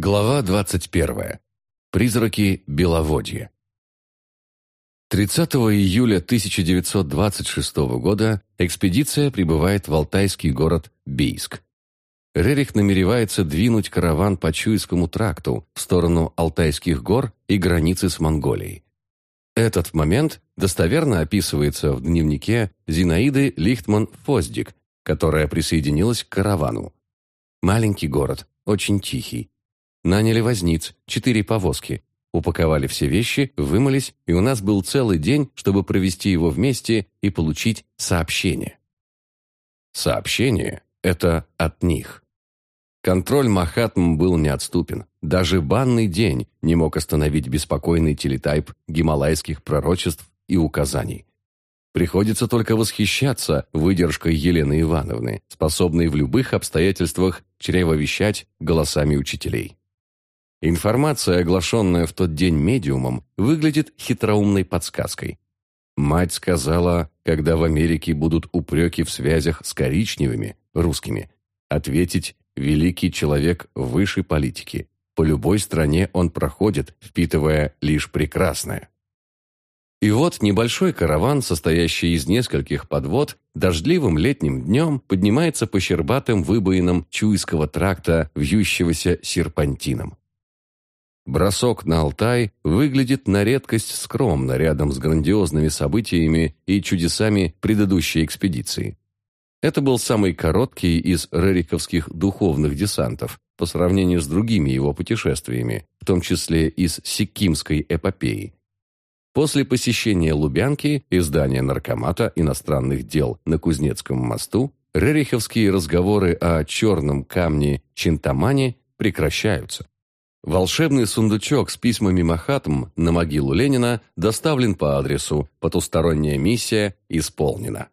Глава 21. Призраки Беловодья. 30 июля 1926 года экспедиция прибывает в алтайский город Бийск. Рерих намеревается двинуть караван по Чуйскому тракту в сторону Алтайских гор и границы с Монголией. Этот момент достоверно описывается в дневнике Зинаиды Лихтман-Фоздик, которая присоединилась к каравану. Маленький город, очень тихий. Наняли возниц, четыре повозки. Упаковали все вещи, вымылись, и у нас был целый день, чтобы провести его вместе и получить сообщение. Сообщение – это от них. Контроль Махатм был неотступен. Даже банный день не мог остановить беспокойный телетайп гималайских пророчеств и указаний. Приходится только восхищаться выдержкой Елены Ивановны, способной в любых обстоятельствах чревовещать голосами учителей. Информация, оглашенная в тот день медиумом, выглядит хитроумной подсказкой. Мать сказала, когда в Америке будут упреки в связях с коричневыми, русскими, ответить «великий человек выше политики». По любой стране он проходит, впитывая лишь прекрасное. И вот небольшой караван, состоящий из нескольких подвод, дождливым летним днем поднимается по щербатым выбоинам Чуйского тракта, вьющегося серпантином. Бросок на Алтай выглядит на редкость скромно рядом с грандиозными событиями и чудесами предыдущей экспедиции. Это был самый короткий из рериковских духовных десантов по сравнению с другими его путешествиями, в том числе из Сикимской эпопеи. После посещения Лубянки и здания Наркомата иностранных дел на Кузнецком мосту рериховские разговоры о черном камне Чинтамане прекращаются. Волшебный сундучок с письмами Махатм на могилу Ленина доставлен по адресу «Потусторонняя миссия исполнена».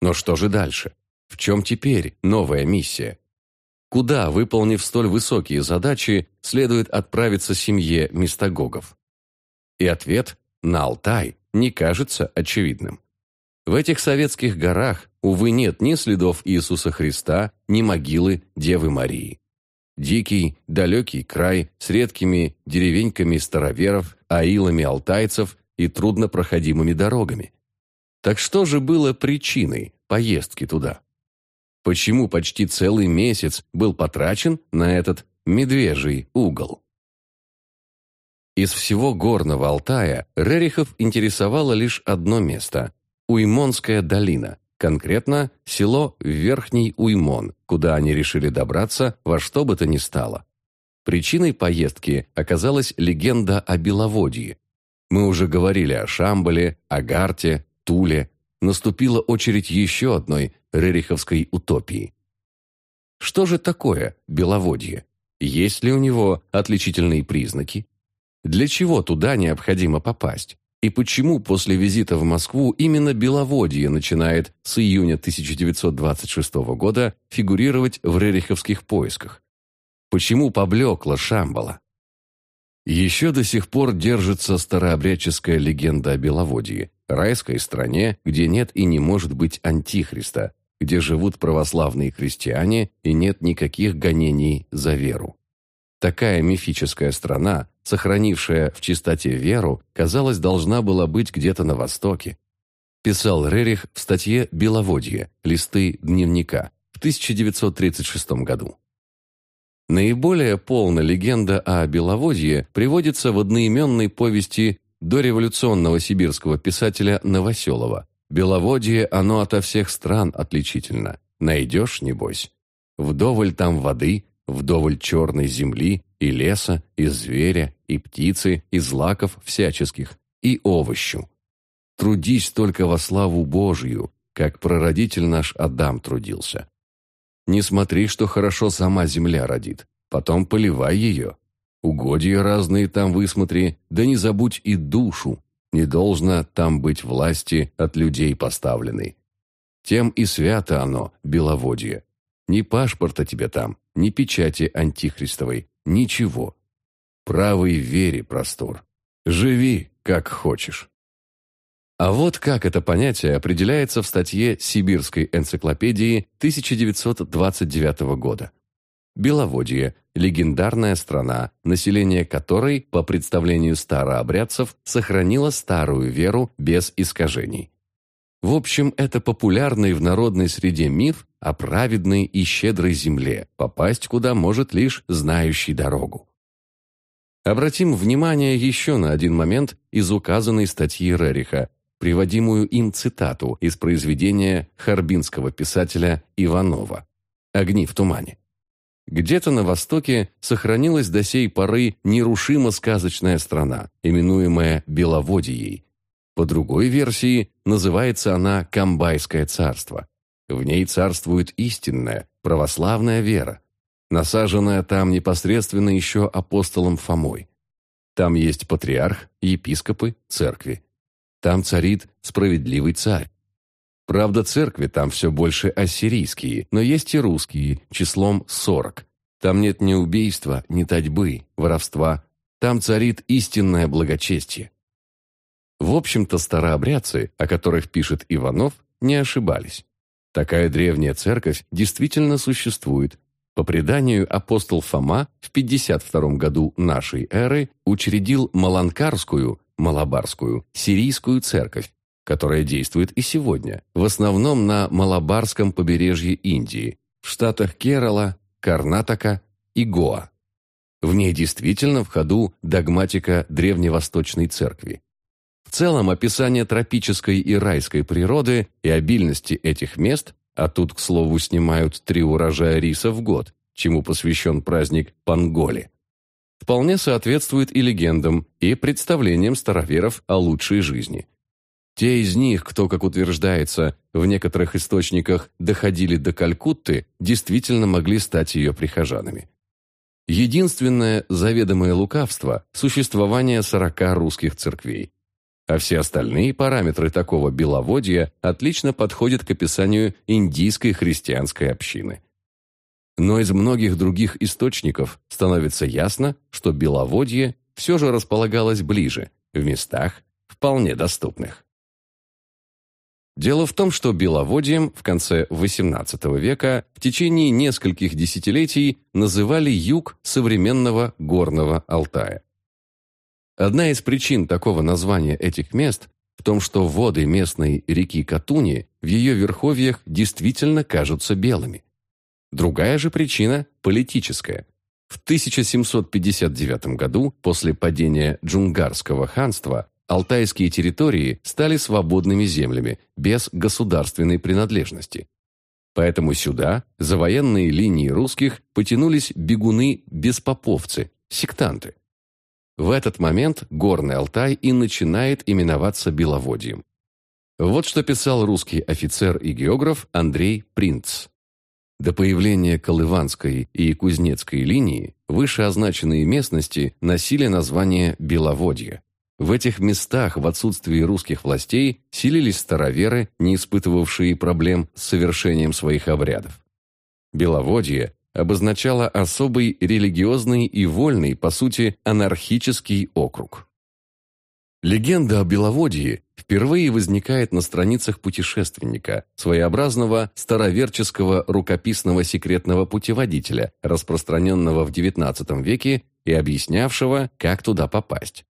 Но что же дальше? В чем теперь новая миссия? Куда, выполнив столь высокие задачи, следует отправиться семье мистагогов? И ответ «на Алтай» не кажется очевидным. В этих советских горах, увы, нет ни следов Иисуса Христа, ни могилы Девы Марии. Дикий, далекий край с редкими деревеньками староверов, аилами алтайцев и труднопроходимыми дорогами. Так что же было причиной поездки туда? Почему почти целый месяц был потрачен на этот медвежий угол? Из всего горного Алтая Рерихов интересовало лишь одно место – Уймонская долина, Конкретно село Верхний Уймон, куда они решили добраться во что бы то ни стало. Причиной поездки оказалась легенда о Беловодье. Мы уже говорили о Шамбале, Агарте, Туле. Наступила очередь еще одной рериховской утопии. Что же такое Беловодье? Есть ли у него отличительные признаки? Для чего туда необходимо попасть? И почему после визита в Москву именно Беловодье начинает с июня 1926 года фигурировать в рериховских поисках? Почему поблекла Шамбала? Еще до сих пор держится старообрядческая легенда о Беловодье, райской стране, где нет и не может быть антихриста, где живут православные христиане и нет никаких гонений за веру. Такая мифическая страна, сохранившая в чистоте веру, казалось, должна была быть где-то на Востоке. Писал Рерих в статье «Беловодье. Листы дневника» в 1936 году. Наиболее полная легенда о Беловодье приводится в одноименной повести дореволюционного сибирского писателя Новоселова. «Беловодье, оно ото всех стран отличительно. Найдешь, небось. Вдоволь там воды, вдоволь черной земли и леса, и зверя, и птицы, и злаков всяческих, и овощу. Трудись только во славу Божью, как прародитель наш Адам трудился. Не смотри, что хорошо сама земля родит, потом поливай ее. Угодья разные там высмотри, да не забудь и душу, не должно там быть власти от людей поставленной. Тем и свято оно, беловодье. Ни пашпорта тебе там, ни печати антихристовой, ничего. Правой вере простор. Живи, как хочешь. А вот как это понятие определяется в статье Сибирской энциклопедии 1929 года. Беловодье – легендарная страна, население которой, по представлению старообрядцев, сохранило старую веру без искажений. В общем, это популярный в народной среде миф о праведной и щедрой земле, попасть куда может лишь знающий дорогу. Обратим внимание еще на один момент из указанной статьи Рериха, приводимую им цитату из произведения харбинского писателя Иванова «Огни в тумане». Где-то на востоке сохранилась до сей поры нерушимо сказочная страна, именуемая Беловодьей. По другой версии, называется она Камбайское царство. В ней царствует истинная, православная вера, насаженная там непосредственно еще апостолом Фомой. Там есть патриарх, епископы, церкви. Там царит справедливый царь. Правда, церкви там все больше ассирийские, но есть и русские, числом сорок. Там нет ни убийства, ни татьбы, воровства. Там царит истинное благочестие. В общем-то, старообрядцы, о которых пишет Иванов, не ошибались. Такая древняя церковь действительно существует. По преданию, апостол Фома в 52 году нашей эры учредил Маланкарскую, Малабарскую, сирийскую церковь, которая действует и сегодня, в основном на Малабарском побережье Индии, в штатах Керала, Карнатака и Гоа. В ней действительно в ходу догматика древневосточной церкви. В целом описание тропической и райской природы и обильности этих мест, а тут, к слову, снимают три урожая риса в год, чему посвящен праздник Панголи, вполне соответствует и легендам, и представлениям староверов о лучшей жизни. Те из них, кто, как утверждается, в некоторых источниках доходили до Калькутты, действительно могли стать ее прихожанами. Единственное заведомое лукавство – существование 40 русских церквей. А все остальные параметры такого беловодья отлично подходят к описанию индийской христианской общины. Но из многих других источников становится ясно, что беловодье все же располагалось ближе, в местах, вполне доступных. Дело в том, что беловодьем в конце XVIII века в течение нескольких десятилетий называли юг современного Горного Алтая. Одна из причин такого названия этих мест в том, что воды местной реки Катуни в ее верховьях действительно кажутся белыми. Другая же причина – политическая. В 1759 году, после падения Джунгарского ханства, алтайские территории стали свободными землями, без государственной принадлежности. Поэтому сюда, за военные линии русских, потянулись бегуны-беспоповцы, сектанты. В этот момент Горный Алтай и начинает именоваться Беловодьем. Вот что писал русский офицер и географ Андрей Принц. До появления Колыванской и Кузнецкой линии вышеозначенные местности носили название Беловодье. В этих местах в отсутствии русских властей селились староверы, не испытывавшие проблем с совершением своих обрядов. Беловодье обозначало особый религиозный и вольный, по сути, анархический округ. Легенда о Беловодье впервые возникает на страницах путешественника, своеобразного староверческого рукописного секретного путеводителя, распространенного в XIX веке и объяснявшего, как туда попасть.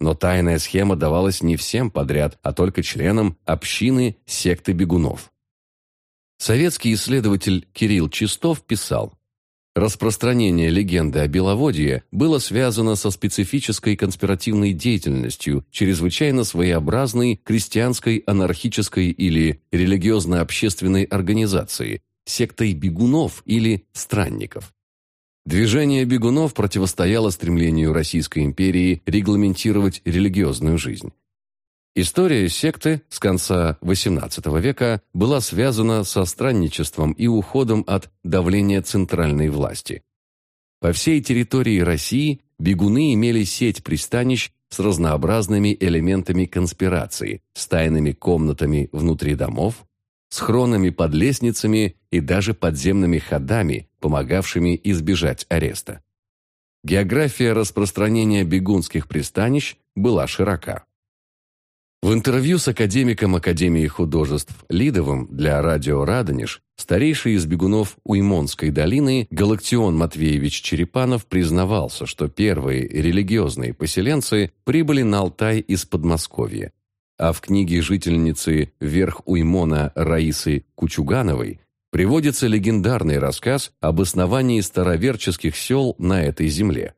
Но тайная схема давалась не всем подряд, а только членам общины секты бегунов. Советский исследователь Кирилл Чистов писал, Распространение легенды о Беловодье было связано со специфической конспиративной деятельностью чрезвычайно своеобразной крестьянской анархической или религиозно-общественной организации, сектой бегунов или странников. Движение бегунов противостояло стремлению Российской империи регламентировать религиозную жизнь. История секты с конца XVIII века была связана со странничеством и уходом от давления центральной власти. По всей территории России бегуны имели сеть пристанищ с разнообразными элементами конспирации, с тайными комнатами внутри домов, схронами под лестницами и даже подземными ходами, помогавшими избежать ареста. География распространения бегунских пристанищ была широка. В интервью с академиком Академии художеств Лидовым для радио «Радонеж» старейший из бегунов Уймонской долины Галактион Матвеевич Черепанов признавался, что первые религиозные поселенцы прибыли на Алтай из Подмосковья. А в книге жительницы Верх Уймона Раисы Кучугановой приводится легендарный рассказ об основании староверческих сел на этой земле.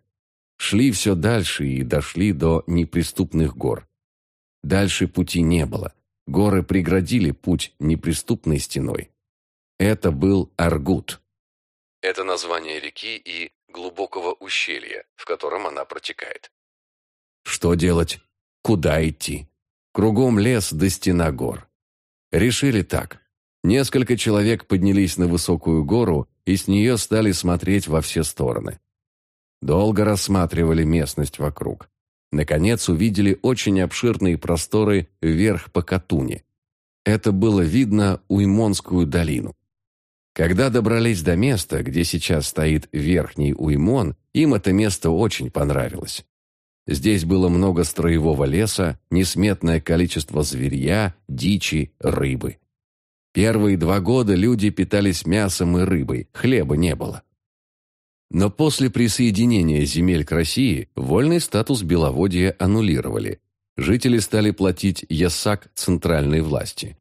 Шли все дальше и дошли до неприступных гор. Дальше пути не было. Горы преградили путь неприступной стеной. Это был Аргут. Это название реки и глубокого ущелья, в котором она протекает. Что делать? Куда идти? Кругом лес до стена гор. Решили так. Несколько человек поднялись на высокую гору и с нее стали смотреть во все стороны. Долго рассматривали местность вокруг наконец увидели очень обширные просторы вверх по Катуне. Это было видно Уймонскую долину. Когда добрались до места, где сейчас стоит Верхний Уймон, им это место очень понравилось. Здесь было много строевого леса, несметное количество зверья, дичи, рыбы. Первые два года люди питались мясом и рыбой, хлеба не было. Но после присоединения земель к России вольный статус Беловодья аннулировали. Жители стали платить ясак центральной власти.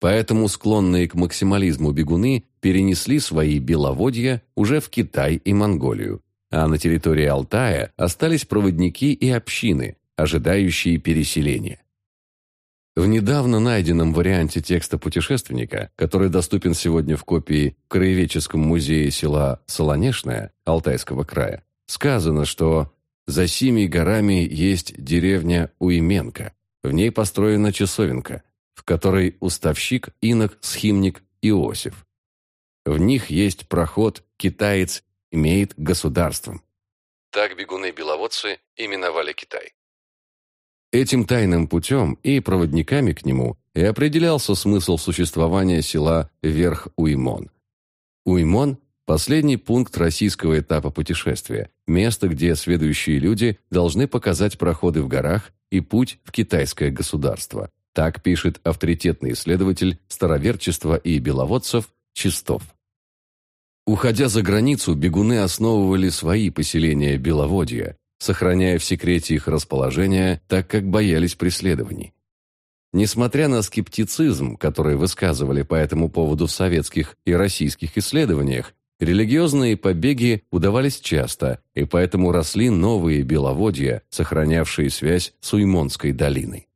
Поэтому склонные к максимализму бегуны перенесли свои беловодья уже в Китай и Монголию, а на территории Алтая остались проводники и общины, ожидающие переселения. В недавно найденном варианте текста путешественника, который доступен сегодня в копии в Краеведческом музее села Солонешное Алтайского края, сказано, что за сими горами есть деревня Уйменка. В ней построена часовенка, в которой уставщик, инок, схимник Иосиф. В них есть проход «Китаец имеет государством». Так бегуны-беловодцы именовали Китай. Этим тайным путем и проводниками к нему и определялся смысл существования села Верх-Уймон. Уймон – последний пункт российского этапа путешествия, место, где следующие люди должны показать проходы в горах и путь в китайское государство. Так пишет авторитетный исследователь староверчества и беловодцев Чистов. Уходя за границу, бегуны основывали свои поселения Беловодья, сохраняя в секрете их расположение, так как боялись преследований. Несмотря на скептицизм, который высказывали по этому поводу в советских и российских исследованиях, религиозные побеги удавались часто, и поэтому росли новые беловодья, сохранявшие связь с Уймонской долиной.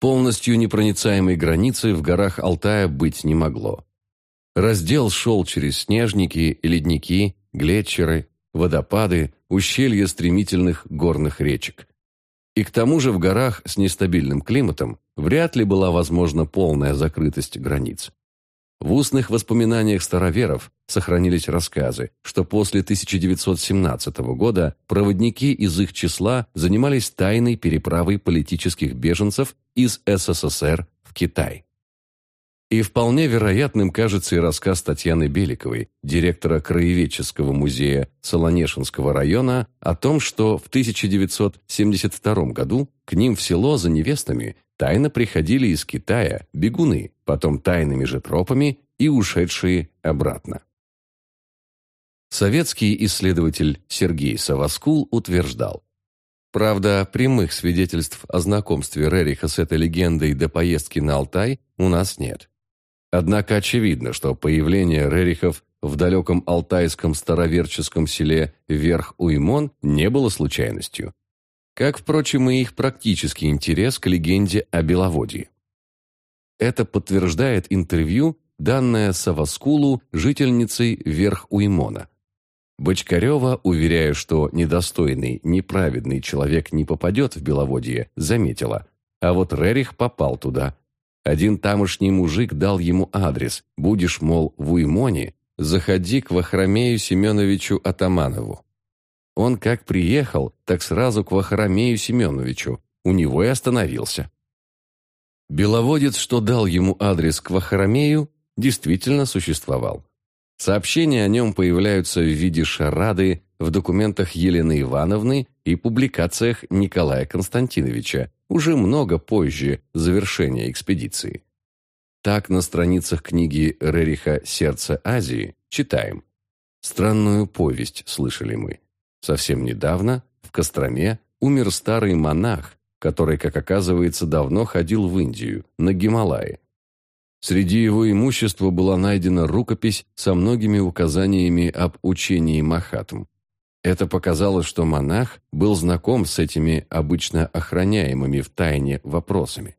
Полностью непроницаемой границы в горах Алтая быть не могло. Раздел шел через снежники, ледники, глетчеры, водопады, ущелья стремительных горных речек. И к тому же в горах с нестабильным климатом вряд ли была возможна полная закрытость границ. В устных воспоминаниях староверов сохранились рассказы, что после 1917 года проводники из их числа занимались тайной переправой политических беженцев из СССР в Китай. И вполне вероятным кажется и рассказ Татьяны Беликовой, директора Краеведческого музея Солонешинского района, о том, что в 1972 году к ним в село за невестами тайно приходили из Китая бегуны, потом тайными же тропами и ушедшие обратно. Советский исследователь Сергей Саваскул утверждал, Правда, прямых свидетельств о знакомстве Рериха с этой легендой до поездки на Алтай у нас нет. Однако очевидно, что появление Рерихов в далеком алтайском староверческом селе Верх-Уймон не было случайностью. Как, впрочем, и их практический интерес к легенде о Беловодье. Это подтверждает интервью, данное Саваскулу жительницей Верх-Уймона. Бочкарева, уверяя, что недостойный, неправедный человек не попадет в Беловодье, заметила, а вот Рерих попал туда – один тамошний мужик дал ему адрес. Будешь, мол, в Уймоне, заходи к Вахромею Семеновичу Атаманову. Он как приехал, так сразу к Вахромею Семеновичу. У него и остановился. Беловодец, что дал ему адрес к Вахромею, действительно существовал. Сообщения о нем появляются в виде шарады в документах Елены Ивановны и публикациях Николая Константиновича, уже много позже завершения экспедиции. Так на страницах книги Рериха «Сердце Азии» читаем. Странную повесть слышали мы. Совсем недавно в Костроме умер старый монах, который, как оказывается, давно ходил в Индию, на Гималаи. Среди его имущества была найдена рукопись со многими указаниями об учении Махатм. Это показало, что монах был знаком с этими обычно охраняемыми в тайне вопросами.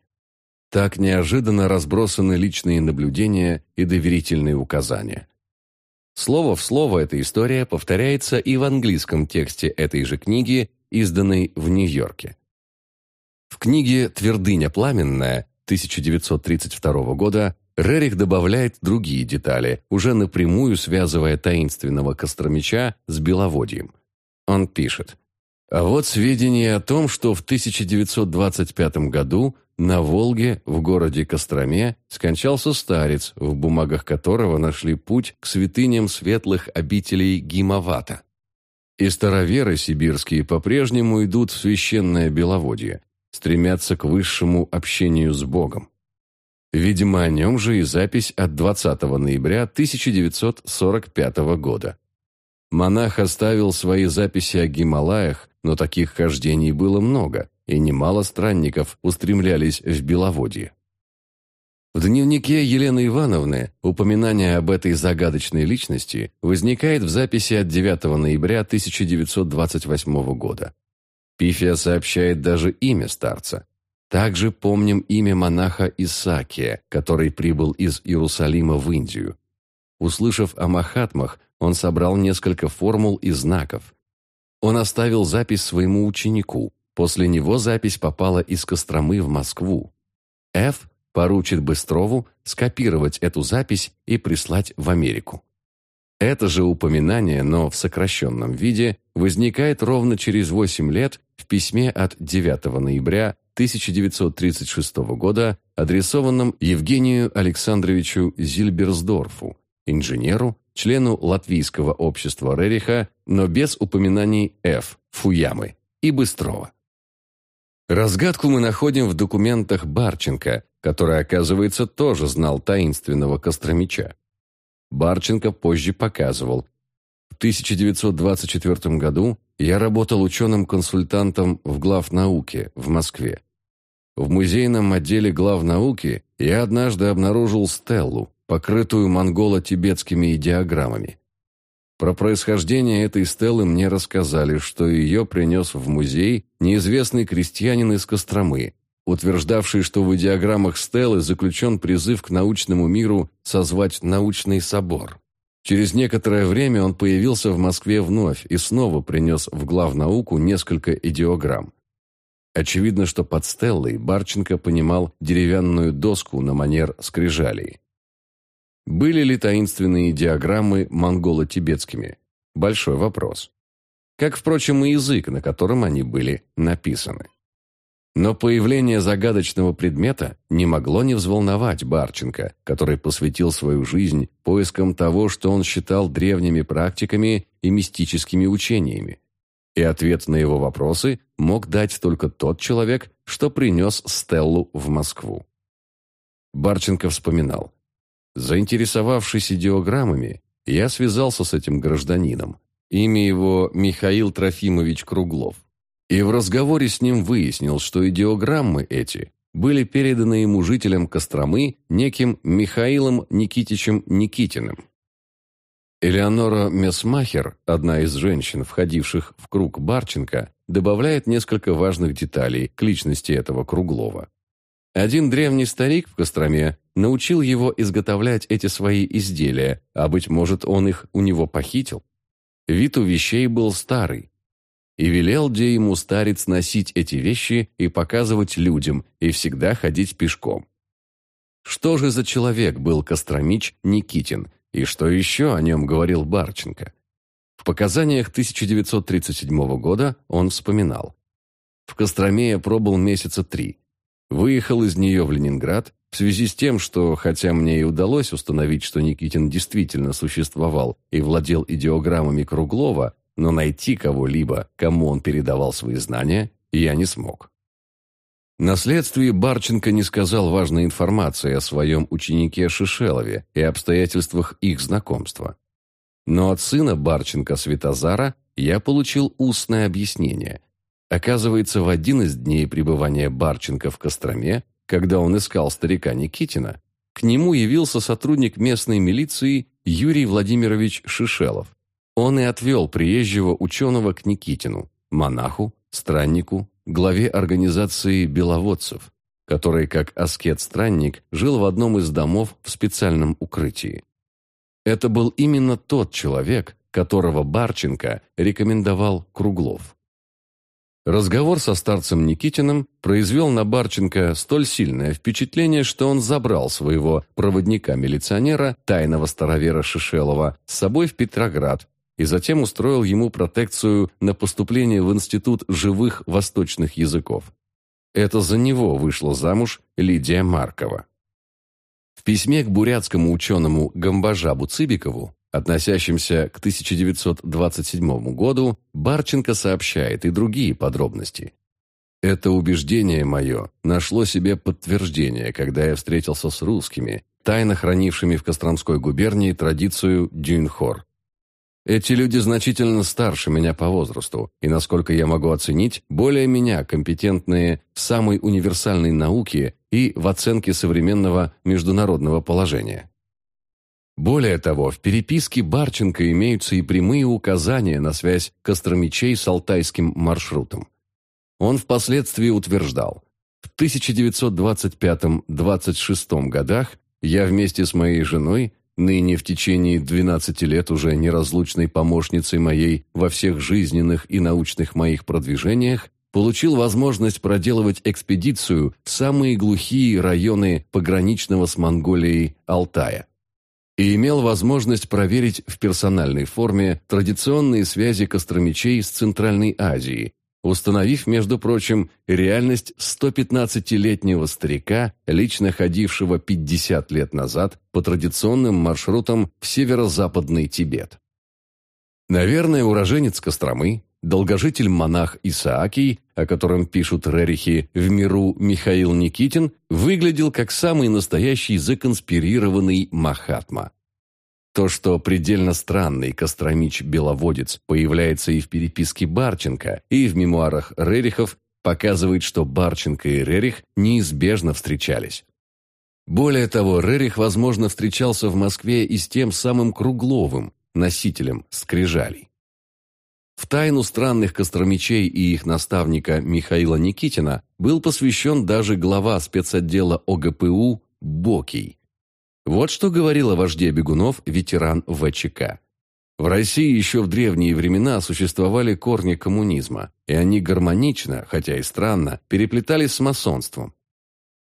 Так неожиданно разбросаны личные наблюдения и доверительные указания. Слово в слово эта история повторяется и в английском тексте этой же книги, изданной в Нью-Йорке. В книге «Твердыня пламенная» 1932 года Рерих добавляет другие детали, уже напрямую связывая таинственного Костромича с Беловодьем. Он пишет, «А вот сведения о том, что в 1925 году на Волге, в городе Костроме, скончался старец, в бумагах которого нашли путь к святыням светлых обителей Гимовата. И староверы сибирские по-прежнему идут в священное Беловодье, стремятся к высшему общению с Богом. Видимо, о нем же и запись от 20 ноября 1945 года. Монах оставил свои записи о Гималаях, но таких хождений было много, и немало странников устремлялись в Беловодье. В дневнике Елены Ивановны упоминание об этой загадочной личности возникает в записи от 9 ноября 1928 года. Пифия сообщает даже имя старца также помним имя монаха Исаакия, который прибыл из Иерусалима в Индию. Услышав о Махатмах, он собрал несколько формул и знаков. Он оставил запись своему ученику. После него запись попала из Костромы в Москву. Ф поручит Быстрову скопировать эту запись и прислать в Америку. Это же упоминание, но в сокращенном виде, возникает ровно через 8 лет в письме от 9 ноября 1936 года, адресованном Евгению Александровичу Зильберсдорфу, инженеру, члену Латвийского общества Рериха, но без упоминаний Ф. Фуямы и Быстрова. Разгадку мы находим в документах Барченко, который, оказывается, тоже знал таинственного Костромича. Барченко позже показывал. В 1924 году я работал ученым-консультантом в главнауке в Москве. В музейном отделе главнауки я однажды обнаружил стеллу, покрытую монголо-тибетскими идеограммами. Про происхождение этой стелы мне рассказали, что ее принес в музей неизвестный крестьянин из Костромы, утверждавший, что в идеограммах стелы заключен призыв к научному миру созвать научный собор. Через некоторое время он появился в Москве вновь и снова принес в главнауку несколько идеограмм. Очевидно, что под стеллой Барченко понимал деревянную доску на манер скрижалей. Были ли таинственные диаграммы монголо-тибетскими? Большой вопрос. Как, впрочем, и язык, на котором они были написаны. Но появление загадочного предмета не могло не взволновать Барченко, который посвятил свою жизнь поискам того, что он считал древними практиками и мистическими учениями. И ответ на его вопросы мог дать только тот человек, что принес Стеллу в Москву. Барченко вспоминал. Заинтересовавшись идеограммами, я связался с этим гражданином. Имя его Михаил Трофимович Круглов и в разговоре с ним выяснил, что идеограммы эти были переданы ему жителям Костромы неким Михаилом Никитичем Никитиным. Элеонора Месмахер, одна из женщин, входивших в круг Барченко, добавляет несколько важных деталей к личности этого Круглова. Один древний старик в Костроме научил его изготовлять эти свои изделия, а, быть может, он их у него похитил. Вид у вещей был старый, и велел где ему старец носить эти вещи и показывать людям, и всегда ходить пешком. Что же за человек был Костромич Никитин, и что еще о нем говорил Барченко? В показаниях 1937 года он вспоминал. В Костроме я пробыл месяца три. Выехал из нее в Ленинград в связи с тем, что, хотя мне и удалось установить, что Никитин действительно существовал и владел идеограммами Круглова, но найти кого-либо, кому он передавал свои знания, я не смог. На следствии Барченко не сказал важной информации о своем ученике Шишелове и обстоятельствах их знакомства. Но от сына Барченко Светозара я получил устное объяснение. Оказывается, в один из дней пребывания Барченко в Костроме, когда он искал старика Никитина, к нему явился сотрудник местной милиции Юрий Владимирович Шишелов. Он и отвел приезжего ученого к Никитину, монаху, страннику, главе организации беловодцев, который, как аскет-странник, жил в одном из домов в специальном укрытии. Это был именно тот человек, которого Барченко рекомендовал Круглов. Разговор со старцем Никитиным произвел на Барченко столь сильное впечатление, что он забрал своего проводника-милиционера, тайного старовера Шишелова, с собой в Петроград и затем устроил ему протекцию на поступление в Институт живых восточных языков. Это за него вышла замуж Лидия Маркова. В письме к бурятскому ученому Гамбажабу Цыбикову, относящемся к 1927 году, Барченко сообщает и другие подробности. Это убеждение мое нашло себе подтверждение, когда я встретился с русскими, тайно хранившими в Костромской губернии традицию дюнхор, эти люди значительно старше меня по возрасту, и, насколько я могу оценить, более меня компетентные в самой универсальной науке и в оценке современного международного положения. Более того, в переписке Барченко имеются и прямые указания на связь Костромичей с алтайским маршрутом. Он впоследствии утверждал, в 1925-26 годах я вместе с моей женой ныне в течение 12 лет уже неразлучной помощницей моей во всех жизненных и научных моих продвижениях, получил возможность проделывать экспедицию в самые глухие районы пограничного с Монголией Алтая и имел возможность проверить в персональной форме традиционные связи костромичей с Центральной Азией, установив, между прочим, реальность 115-летнего старика, лично ходившего 50 лет назад по традиционным маршрутам в северо-западный Тибет. Наверное, уроженец Костромы, долгожитель-монах Исаакий, о котором пишут Рерихи в миру Михаил Никитин, выглядел как самый настоящий законспирированный Махатма. То, что предельно странный Костромич-беловодец появляется и в переписке Барченко, и в мемуарах Рерихов, показывает, что Барченко и Рерих неизбежно встречались. Более того, Рерих, возможно, встречался в Москве и с тем самым Кругловым, носителем скрижалей. В тайну странных Костромичей и их наставника Михаила Никитина был посвящен даже глава спецотдела ОГПУ Бокий, вот что говорил о вожде бегунов ветеран ВЧК. В России еще в древние времена существовали корни коммунизма, и они гармонично, хотя и странно, переплетались с масонством.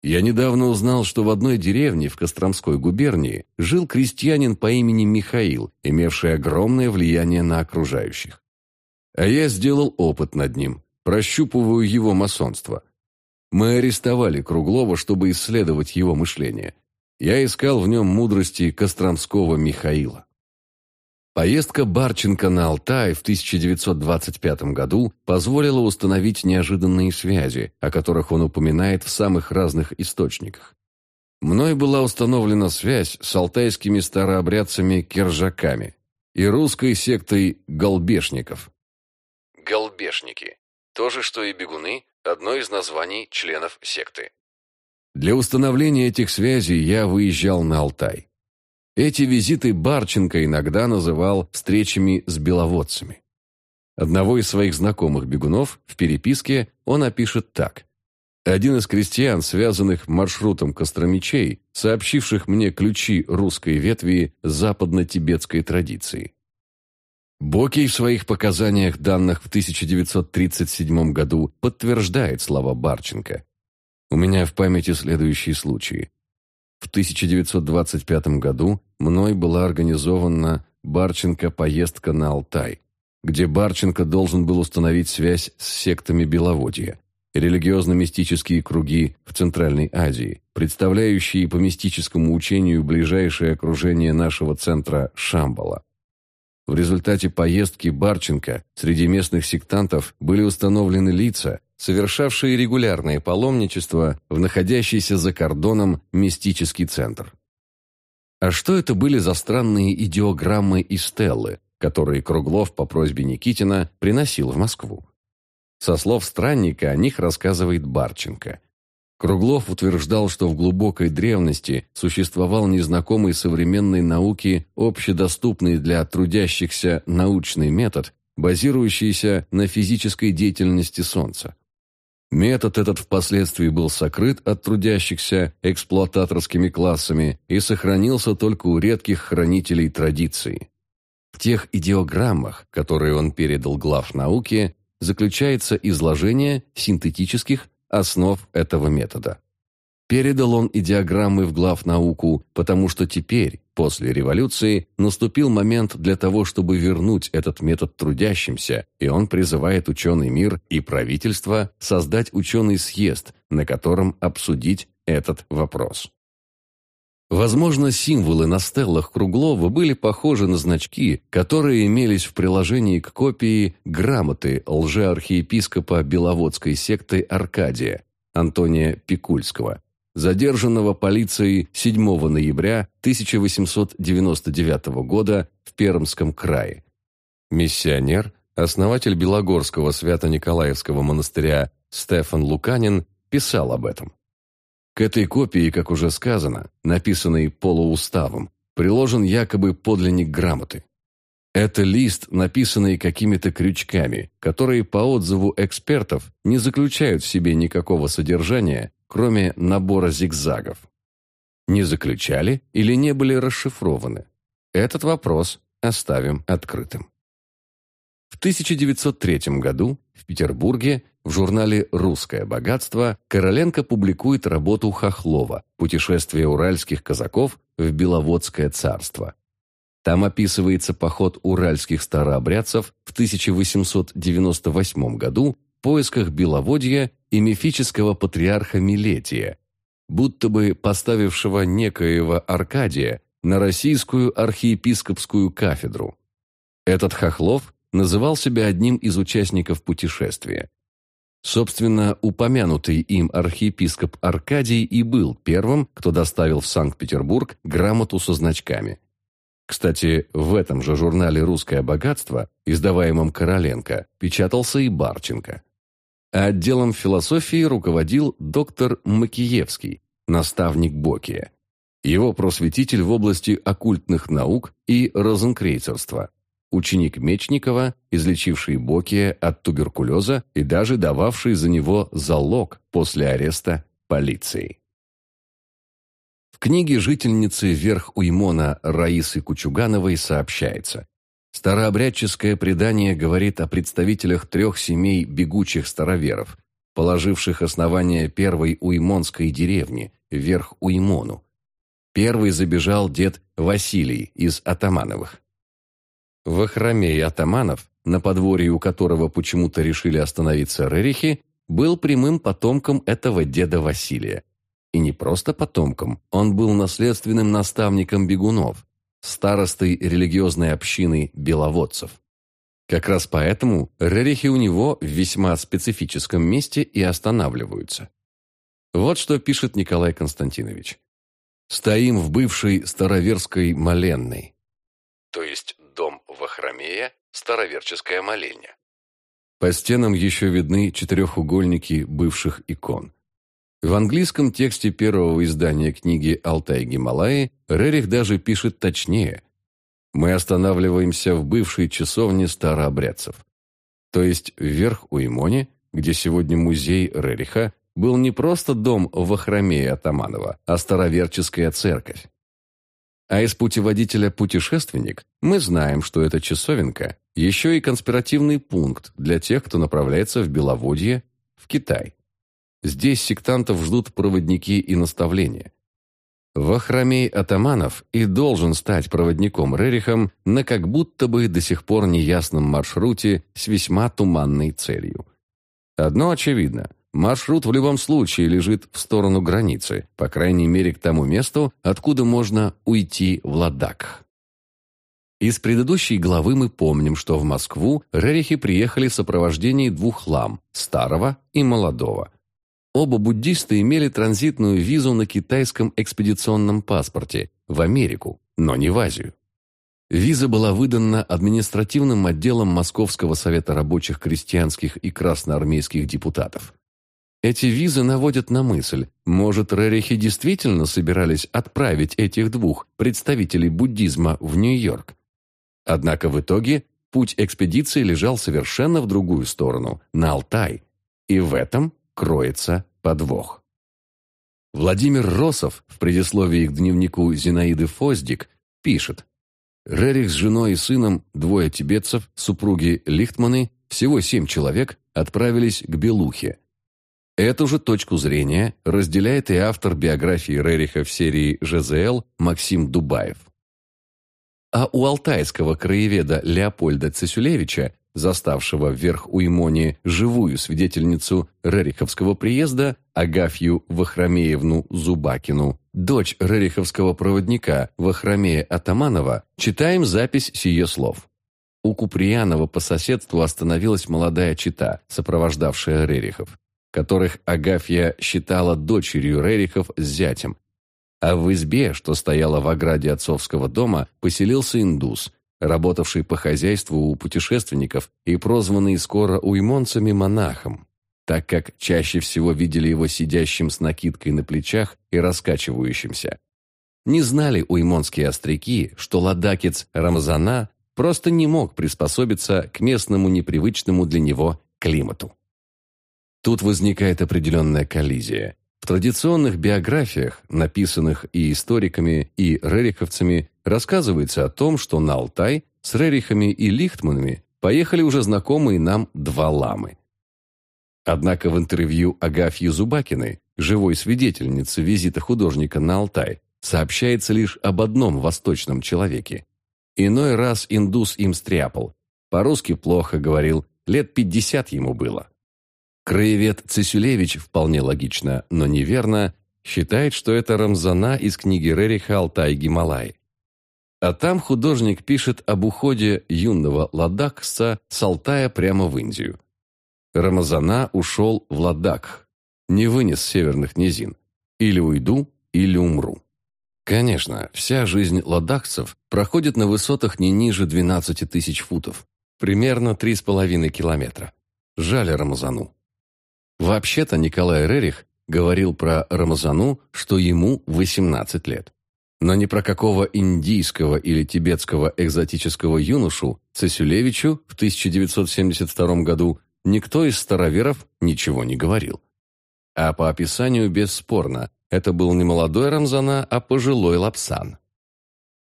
Я недавно узнал, что в одной деревне в Костромской губернии жил крестьянин по имени Михаил, имевший огромное влияние на окружающих. А я сделал опыт над ним, прощупываю его масонство. Мы арестовали Круглова, чтобы исследовать его мышление – я искал в нем мудрости Костромского Михаила. Поездка Барченко на Алтай в 1925 году позволила установить неожиданные связи, о которых он упоминает в самых разных источниках. Мной была установлена связь с алтайскими старообрядцами-киржаками и русской сектой голбешников. Голбешники. То же, что и бегуны, одно из названий членов секты. Для установления этих связей я выезжал на Алтай. Эти визиты Барченко иногда называл встречами с беловодцами. Одного из своих знакомых бегунов в переписке он опишет так. Один из крестьян, связанных маршрутом Костромичей, сообщивших мне ключи русской ветви западно-тибетской традиции. Бокий в своих показаниях, данных в 1937 году, подтверждает слова Барченко. У меня в памяти следующие случаи. В 1925 году мной была организована Барченко поездка на Алтай, где Барченко должен был установить связь с сектами Беловодья, религиозно-мистические круги в Центральной Азии, представляющие по мистическому учению ближайшее окружение нашего центра Шамбала. в результате поездки Барченко среди местных сектантов были установлены лица, совершавшие регулярное паломничество в находящийся за кордоном мистический центр. А что это были за странные идеограммы и стеллы, которые Круглов по просьбе Никитина приносил в Москву? Со слов странника о них рассказывает Барченко. Круглов утверждал, что в глубокой древности существовал незнакомый современной науке общедоступный для трудящихся научный метод, базирующийся на физической деятельности Солнца. Метод этот впоследствии был сокрыт от трудящихся эксплуататорскими классами и сохранился только у редких хранителей традиции. В тех идеограммах, которые он передал глав науки, заключается изложение синтетических основ этого метода. Передал он и в глав науку, потому что теперь, после революции, наступил момент для того, чтобы вернуть этот метод трудящимся, и он призывает ученый мир и правительство создать ученый съезд, на котором обсудить этот вопрос. Возможно, символы на стеллах Круглова были похожи на значки, которые имелись в приложении к копии грамоты лжеархиепископа Беловодской секты Аркадия, Антония Пикульского, задержанного полицией 7 ноября 1899 года в Пермском крае. Миссионер, основатель Белогорского Свято-Николаевского монастыря Стефан Луканин писал об этом. К этой копии, как уже сказано, написанной полууставом, приложен якобы подлинник грамоты. Это лист, написанный какими-то крючками, которые, по отзыву экспертов, не заключают в себе никакого содержания, кроме набора зигзагов. Не заключали или не были расшифрованы? Этот вопрос оставим открытым. В 1903 году в Петербурге в журнале «Русское богатство» Короленко публикует работу Хохлова «Путешествие уральских казаков в Беловодское царство». Там описывается поход уральских старообрядцев в 1898 году поисках Беловодья и мифического патриарха Милетия, будто бы поставившего некоего Аркадия на российскую архиепископскую кафедру. Этот Хохлов называл себя одним из участников путешествия. Собственно, упомянутый им архиепископ Аркадий и был первым, кто доставил в Санкт-Петербург грамоту со значками. Кстати, в этом же журнале «Русское богатство», издаваемом Короленко, печатался и Барченко. А отделом философии руководил доктор Макиевский, наставник Бокия. Его просветитель в области оккультных наук и розенкрейцерства – ученик Мечникова, излечивший Бокия от туберкулеза и даже дававший за него залог после ареста полицией. В книге жительницы Верх Уймона Раисы Кучугановой сообщается, старообрядческое предание говорит о представителях трех семей бегучих староверов, положивших основание первой уймонской деревни, Верх Уймону. Первый забежал дед Василий из Атамановых. В храме атаманов, на подворье у которого почему-то решили остановиться Рерихи, был прямым потомком этого деда Василия. И не просто потомком, он был наследственным наставником бегунов, старостой религиозной общины беловодцев. Как раз поэтому Рерихи у него в весьма специфическом месте и останавливаются. Вот что пишет Николай Константинович. «Стоим в бывшей староверской Маленной». То есть дом Вахромея, староверческая молельня. По стенам еще видны четырехугольники бывших икон. В английском тексте первого издания книги «Алтай-Гималаи» Рерих даже пишет точнее. Мы останавливаемся в бывшей часовне старообрядцев. То есть вверх у Имони, где сегодня музей Рериха, был не просто дом Вахромея Атаманова, а староверческая церковь. А из путеводителя «Путешественник» мы знаем, что эта часовенка еще и конспиративный пункт для тех, кто направляется в Беловодье, в Китай. Здесь сектантов ждут проводники и наставления. Вахромей Атаманов и должен стать проводником Рерихом на как будто бы до сих пор неясном маршруте с весьма туманной целью. Одно очевидно – Маршрут в любом случае лежит в сторону границы, по крайней мере к тому месту, откуда можно уйти в Ладак. Из предыдущей главы мы помним, что в Москву Рерихи приехали в сопровождении двух лам – старого и молодого. Оба буддиста имели транзитную визу на китайском экспедиционном паспорте в Америку, но не в Азию. Виза была выдана административным отделом Московского совета рабочих крестьянских и красноармейских депутатов. Эти визы наводят на мысль, может, Рерихи действительно собирались отправить этих двух представителей буддизма в Нью-Йорк. Однако в итоге путь экспедиции лежал совершенно в другую сторону, на Алтай, и в этом кроется подвох. Владимир Росов в предисловии к дневнику Зинаиды Фоздик пишет Рерих с женой и сыном, двое тибетцев, супруги Лихтманы, всего семь человек, отправились к Белухе. Эту же точку зрения разделяет и автор биографии Рериха в серии ЖЗЛ Максим Дубаев. А у алтайского краеведа Леопольда Цесюлевича, заставшего вверх Уймони живую свидетельницу Рериховского приезда, Агафью Вахромеевну Зубакину, дочь рериховского проводника Вахромея Атаманова, читаем запись сие слов. У Куприянова по соседству остановилась молодая чита, сопровождавшая Рерихов, которых Агафья считала дочерью Рерихов с зятем. А в избе, что стояла в ограде отцовского дома, поселился индус, работавший по хозяйству у путешественников и прозванный скоро уймонцами монахом так как чаще всего видели его сидящим с накидкой на плечах и раскачивающимся. Не знали уймонские остряки, что ладакец Рамзана просто не мог приспособиться к местному непривычному для него климату. Тут возникает определенная коллизия. В традиционных биографиях, написанных и историками, и рериховцами, рассказывается о том, что на Алтай с рерихами и лихтманами поехали уже знакомые нам два ламы. Однако в интервью Агафьи Зубакиной, живой свидетельницы визита художника на Алтай, сообщается лишь об одном восточном человеке. Иной раз индус им стряпал. По-русски плохо говорил, лет пятьдесят ему было. Краевед Цесюлевич вполне логично, но неверно, считает, что это Рамзана из книги Рериха «Алтай-Гималай». А там художник пишет об уходе юного ладакса с Алтая прямо в Индию. Рамазана ушел в Ладак, не вынес северных низин. Или уйду, или умру. Конечно, вся жизнь ладакцев проходит на высотах не ниже 12 тысяч футов, примерно 3,5 километра. Жаль Рамазану. Вообще-то Николай Рерих говорил про Рамазану, что ему 18 лет. Но ни про какого индийского или тибетского экзотического юношу Цесюлевичу в 1972 году никто из староверов ничего не говорил. А по описанию бесспорно, это был не молодой Рамзана, а пожилой Лапсан.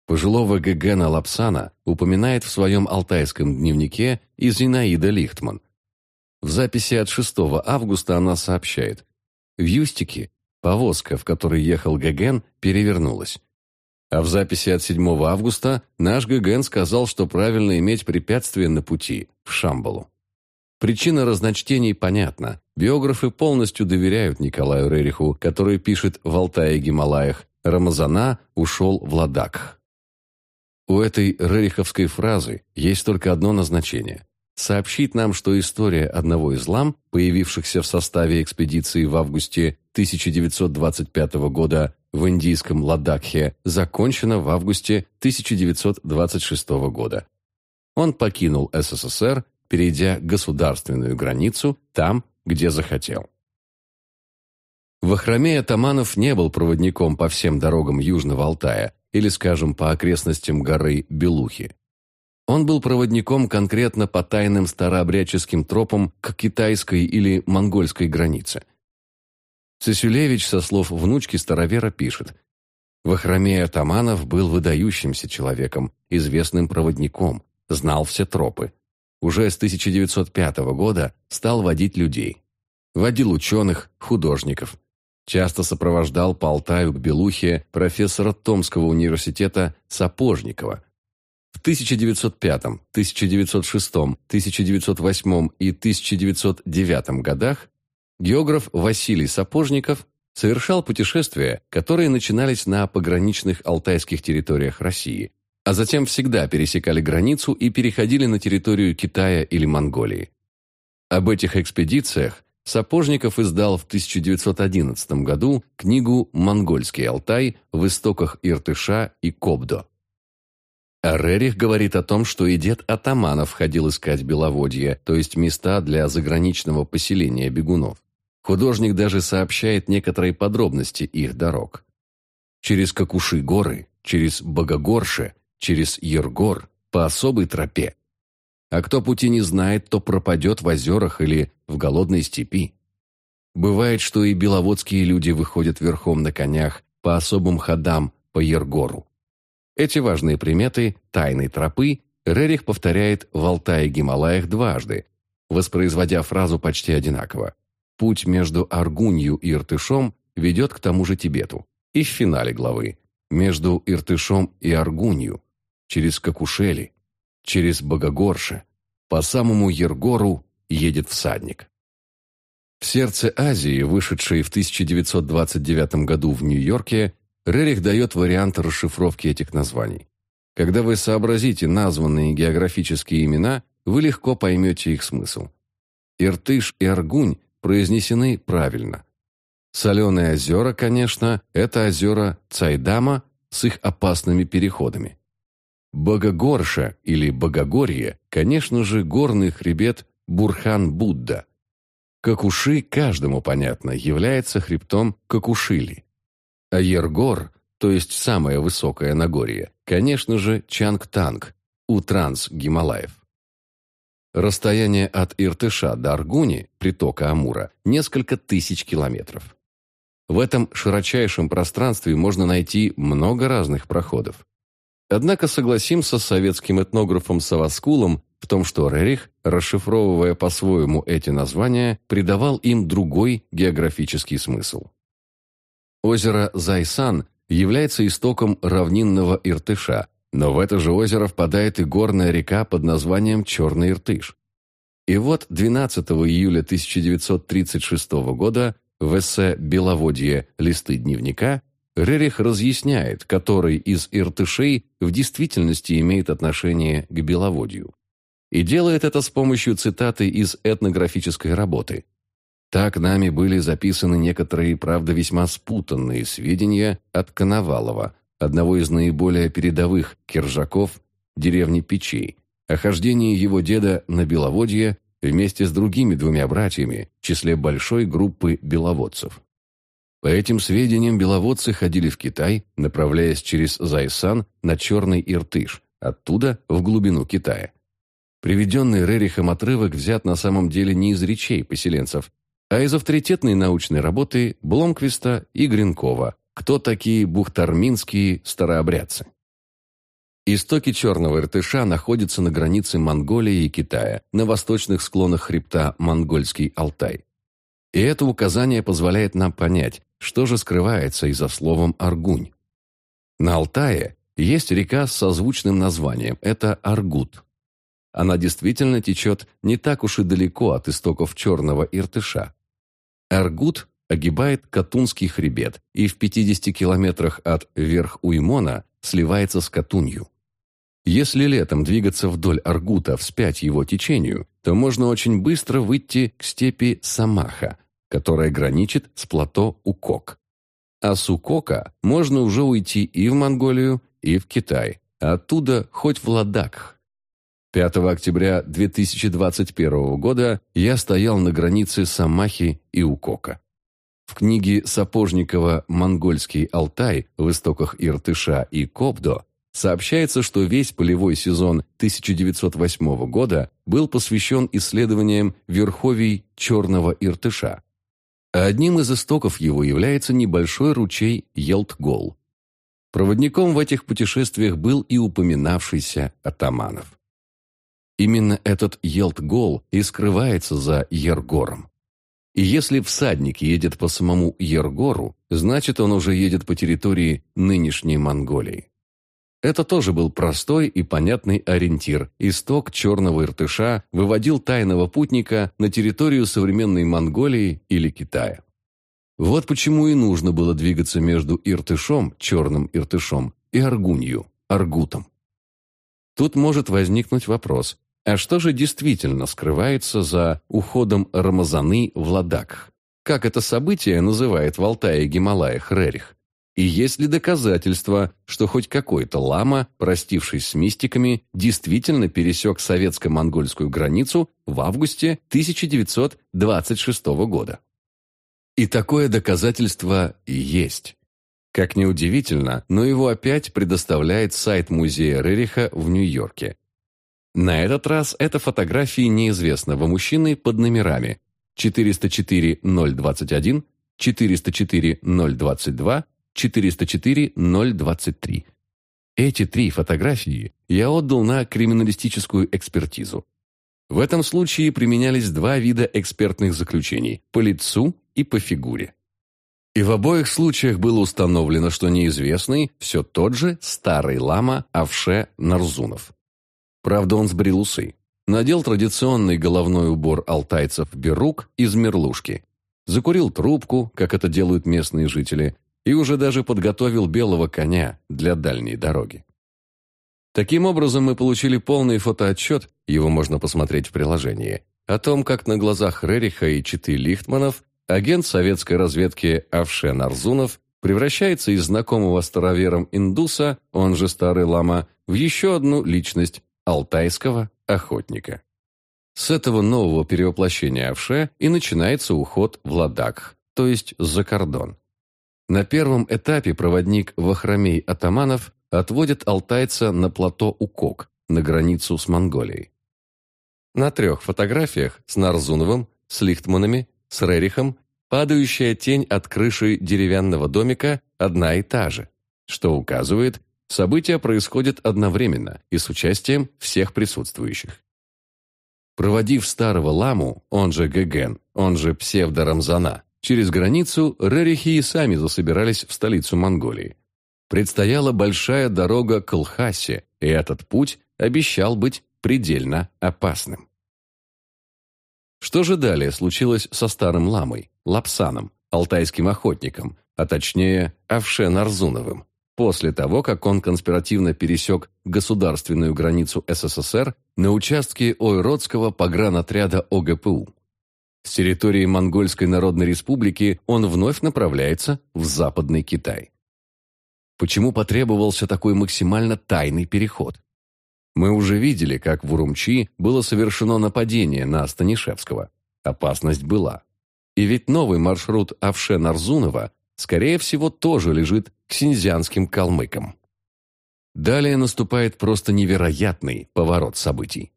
Пожилого Гегена Лапсана упоминает в своем алтайском дневнике и Зинаида Лихтман. В записи от 6 августа она сообщает, в Юстике повозка, в которой ехал Геген, перевернулась. А в записи от 7 августа наш Геген сказал, что правильно иметь препятствие на пути, в Шамбалу. Причина разночтений понятна. Биографы полностью доверяют Николаю Рериху, который пишет в Алтае-Гималаях «Рамазана ушел в Ладак». У этой рериховской фразы есть только одно назначение – сообщить нам, что история одного из лам, появившихся в составе экспедиции в августе 1925 года в индийском Ладакхе, закончена в августе 1926 года. Он покинул СССР перейдя государственную границу там, где захотел. Вахромей Атаманов не был проводником по всем дорогам Южного Алтая или, скажем, по окрестностям горы Белухи. Он был проводником конкретно по тайным старообрядческим тропам к китайской или монгольской границе. Цесюлевич, со слов внучки старовера, пишет «Вахромей Атаманов был выдающимся человеком, известным проводником, знал все тропы, уже с 1905 года стал водить людей. Водил ученых, художников. Часто сопровождал по Алтаю к Белухе профессора Томского университета Сапожникова. В 1905, 1906, 1908 и 1909 годах географ Василий Сапожников совершал путешествия, которые начинались на пограничных алтайских территориях России, а затем всегда пересекали границу и переходили на территорию Китая или Монголии. Об этих экспедициях Сапожников издал в 1911 году книгу «Монгольский Алтай в истоках Иртыша и Кобдо». А Рерих говорит о том, что и дед атаманов ходил искать беловодье, то есть места для заграничного поселения бегунов. Художник даже сообщает некоторые подробности их дорог. Через Кокуши горы, через Богогорше, через Ергор, по особой тропе. А кто пути не знает, то пропадет в озерах или в голодной степи. Бывает, что и беловодские люди выходят верхом на конях по особым ходам по Ергору. Эти важные приметы тайной тропы Рерих повторяет в Алтае-Гималаях дважды, воспроизводя фразу почти одинаково. Путь между Аргунью и Иртышом ведет к тому же Тибету. И в финале главы между Иртышом и Аргунью, через Кокушели, через Богогорше, по самому Ергору едет всадник. В сердце Азии, вышедшей в 1929 году в Нью-Йорке, Рерих дает вариант расшифровки этих названий. Когда вы сообразите названные географические имена, вы легко поймете их смысл. Иртыш и Аргунь произнесены правильно. Соленые озера, конечно, это озера Цайдама с их опасными переходами. Богогорша или Богогорье, конечно же, горный хребет Бурхан-Будда. Какуши, каждому понятно, является хребтом Какушили. А Ергор, то есть самое высокое Нагорье, конечно же, Чангтанг, у Транс-Гималаев. Расстояние от Иртыша до Аргуни, притока Амура, несколько тысяч километров. В этом широчайшем пространстве можно найти много разных проходов. Однако согласимся с советским этнографом Саваскулом в том, что Рерих, расшифровывая по-своему эти названия, придавал им другой географический смысл. Озеро Зайсан является истоком равнинного Иртыша, но в это же озеро впадает и горная река под названием Черный Иртыш. И вот 12 июля 1936 года в эссе «Беловодье. Листы дневника» Рерих разъясняет, который из иртышей в действительности имеет отношение к беловодью. И делает это с помощью цитаты из этнографической работы – так нами были записаны некоторые, правда, весьма спутанные сведения от Коновалова, одного из наиболее передовых киржаков деревни Печей, о хождении его деда на Беловодье вместе с другими двумя братьями в числе большой группы беловодцев. По этим сведениям, беловодцы ходили в Китай, направляясь через Зайсан на Черный Иртыш, оттуда в глубину Китая. Приведенный Рерихом отрывок взят на самом деле не из речей поселенцев, а из авторитетной научной работы Бломквиста и Гринкова «Кто такие бухтарминские старообрядцы?». Истоки Черного Иртыша находятся на границе Монголии и Китая, на восточных склонах хребта Монгольский Алтай. И это указание позволяет нам понять, что же скрывается и за словом «аргунь». На Алтае есть река с созвучным названием – это Аргут. Она действительно течет не так уж и далеко от истоков Черного Иртыша. Аргут огибает Катунский хребет и в 50 километрах от Верх-Уймона сливается с Катунью. Если летом двигаться вдоль Аргута вспять его течению, то можно очень быстро выйти к степи Самаха, которая граничит с плато Укок. А с Укока можно уже уйти и в Монголию, и в Китай, а оттуда хоть в Ладакх. 5 октября 2021 года я стоял на границе Самахи и Укока. В книге Сапожникова «Монгольский Алтай. В истоках Иртыша и Кобдо» сообщается, что весь полевой сезон 1908 года был посвящен исследованиям верховий Черного Иртыша. А одним из истоков его является небольшой ручей Елтгол. Проводником в этих путешествиях был и упоминавшийся Атаманов. Именно этот Елтгол и скрывается за Ергором. И если всадник едет по самому Ергору, значит он уже едет по территории нынешней Монголии. Это тоже был простой и понятный ориентир. Исток черного иртыша выводил тайного путника на территорию современной Монголии или Китая. Вот почему и нужно было двигаться между Иртышом, черным Иртышом, и Аргунью, Аргутом. Тут может возникнуть вопрос, а что же действительно скрывается за уходом Рамазаны в Ладакх? Как это событие называет в Алтае и Гималаях Рерих? И есть ли доказательства, что хоть какой-то лама, простившись с мистиками, действительно пересек советско-монгольскую границу в августе 1926 года? И такое доказательство есть. Как ни удивительно, но его опять предоставляет сайт музея Рериха в Нью-Йорке. На этот раз это фотографии неизвестного мужчины под номерами 404-021, 404-022, 404-023. Эти три фотографии я отдал на криминалистическую экспертизу. В этом случае применялись два вида экспертных заключений – по лицу и по фигуре. И в обоих случаях было установлено, что неизвестный все тот же старый лама Авше Нарзунов. Правда, он сбрил усы. Надел традиционный головной убор алтайцев берук из мерлушки. Закурил трубку, как это делают местные жители, и уже даже подготовил белого коня для дальней дороги. Таким образом, мы получили полный фотоотчет, его можно посмотреть в приложении, о том, как на глазах Рериха и Читы Лихтманов агент советской разведки Авшен Арзунов превращается из знакомого старовером индуса, он же Старый Лама, в еще одну личность алтайского охотника. С этого нового перевоплощения Авше и начинается уход в Ладакх, то есть за кордон. На первом этапе проводник Вахрамей Атаманов отводит алтайца на плато Укок, на границу с Монголией. На трех фотографиях с Нарзуновым, с Лихтманами, с Рерихом падающая тень от крыши деревянного домика одна и та же, что указывает, события происходят одновременно и с участием всех присутствующих. Проводив старого ламу, он же Геген, он же псевдо-Рамзана, Через границу Рерихи и сами засобирались в столицу Монголии. Предстояла большая дорога к Лхасе, и этот путь обещал быть предельно опасным. Что же далее случилось со старым ламой, Лапсаном, алтайским охотником, а точнее Авше Нарзуновым, после того, как он конспиративно пересек государственную границу СССР на участке Ойродского погранотряда ОГПУ? С территории Монгольской Народной Республики он вновь направляется в Западный Китай. Почему потребовался такой максимально тайный переход? Мы уже видели, как в Урумчи было совершено нападение на Станишевского. Опасность была. И ведь новый маршрут Авше-Нарзунова, скорее всего, тоже лежит к синьцзянским калмыкам. Далее наступает просто невероятный поворот событий.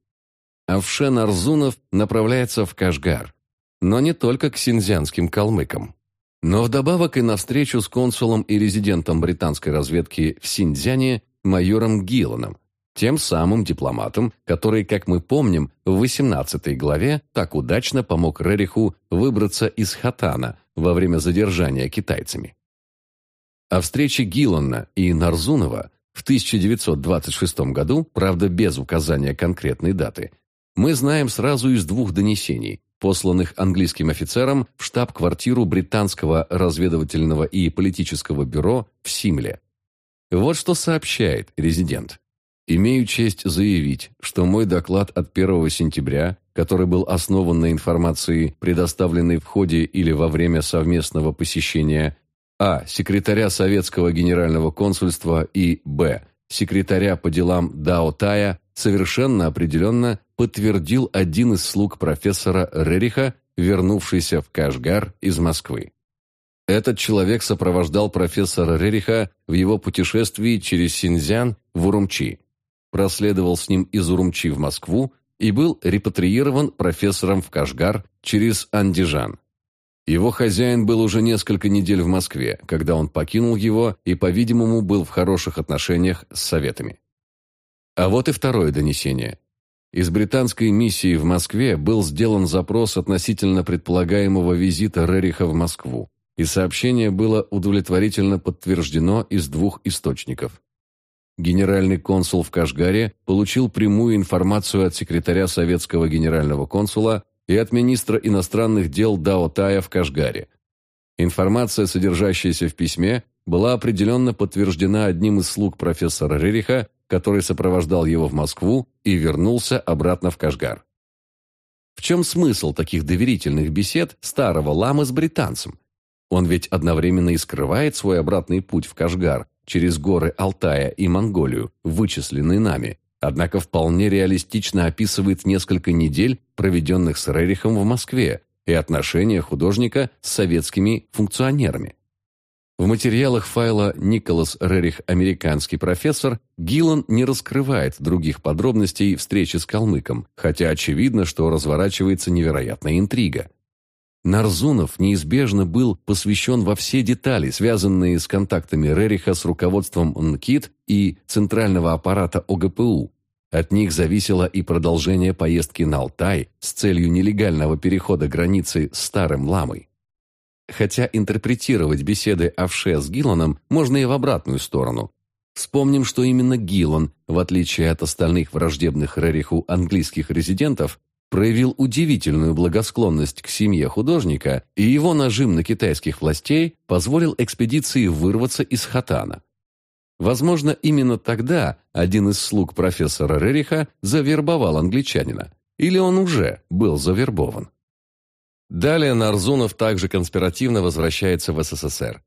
Авше-Нарзунов направляется в Кашгар, но не только к синьцзянским калмыкам. Но вдобавок и на встречу с консулом и резидентом британской разведки в Синьцзяне майором Гилланом, тем самым дипломатом, который, как мы помним, в 18 главе так удачно помог Рериху выбраться из Хатана во время задержания китайцами. О встрече Гиллана и Нарзунова в 1926 году, правда без указания конкретной даты, мы знаем сразу из двух донесений, посланных английским офицерам в штаб-квартиру британского разведывательного и политического бюро в Симле. Вот что сообщает резидент. Имею честь заявить, что мой доклад от 1 сентября, который был основан на информации, предоставленной в ходе или во время совместного посещения а. секретаря советского генерального консульства и б. секретаря по делам Дао Тая, совершенно определенно подтвердил один из слуг профессора Рериха, вернувшийся в Кашгар из Москвы. Этот человек сопровождал профессора Рериха в его путешествии через Синьцзян в Урумчи, проследовал с ним из Урумчи в Москву и был репатриирован профессором в Кашгар через Андижан. Его хозяин был уже несколько недель в Москве, когда он покинул его и, по-видимому, был в хороших отношениях с советами. А вот и второе донесение. Из британской миссии в Москве был сделан запрос относительно предполагаемого визита Рериха в Москву, и сообщение было удовлетворительно подтверждено из двух источников. Генеральный консул в Кашгаре получил прямую информацию от секретаря советского генерального консула и от министра иностранных дел Дао Тая в Кашгаре. Информация, содержащаяся в письме, была определенно подтверждена одним из слуг профессора Рериха который сопровождал его в Москву и вернулся обратно в Кашгар. В чем смысл таких доверительных бесед старого ламы с британцем? Он ведь одновременно и скрывает свой обратный путь в Кашгар через горы Алтая и Монголию, вычисленный нами, однако вполне реалистично описывает несколько недель, проведенных с Рерихом в Москве, и отношения художника с советскими функционерами. В материалах файла «Николас Рерих. Американский профессор» Гиллан не раскрывает других подробностей встречи с калмыком, хотя очевидно, что разворачивается невероятная интрига. Нарзунов неизбежно был посвящен во все детали, связанные с контактами Рериха с руководством НКИД и центрального аппарата ОГПУ. От них зависело и продолжение поездки на Алтай с целью нелегального перехода границы с Старым Ламой. Хотя интерпретировать беседы Авше с Гилланом можно и в обратную сторону. Вспомним, что именно Гиллан, в отличие от остальных враждебных Рериху английских резидентов, проявил удивительную благосклонность к семье художника, и его нажим на китайских властей позволил экспедиции вырваться из Хатана. Возможно, именно тогда один из слуг профессора Рериха завербовал англичанина, или он уже был завербован. Далее Нарзунов также конспиративно возвращается в СССР.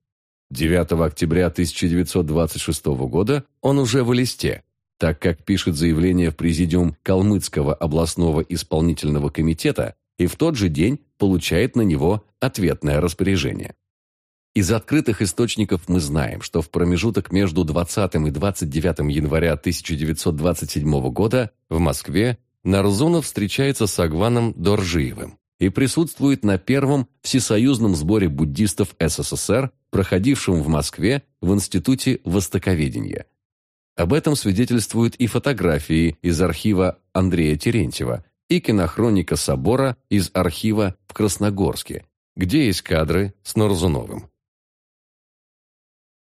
9 октября 1926 года он уже в Элисте, так как пишет заявление в президиум Калмыцкого областного исполнительного комитета и в тот же день получает на него ответное распоряжение. Из открытых источников мы знаем, что в промежуток между 20 и 29 января 1927 года в Москве Нарзунов встречается с Агваном Доржиевым и присутствует на первом всесоюзном сборе буддистов СССР, проходившем в Москве в Институте Востоковедения – об этом свидетельствуют и фотографии из архива Андрея Терентьева, и кинохроника собора из архива в Красногорске, где есть кадры с Норзуновым.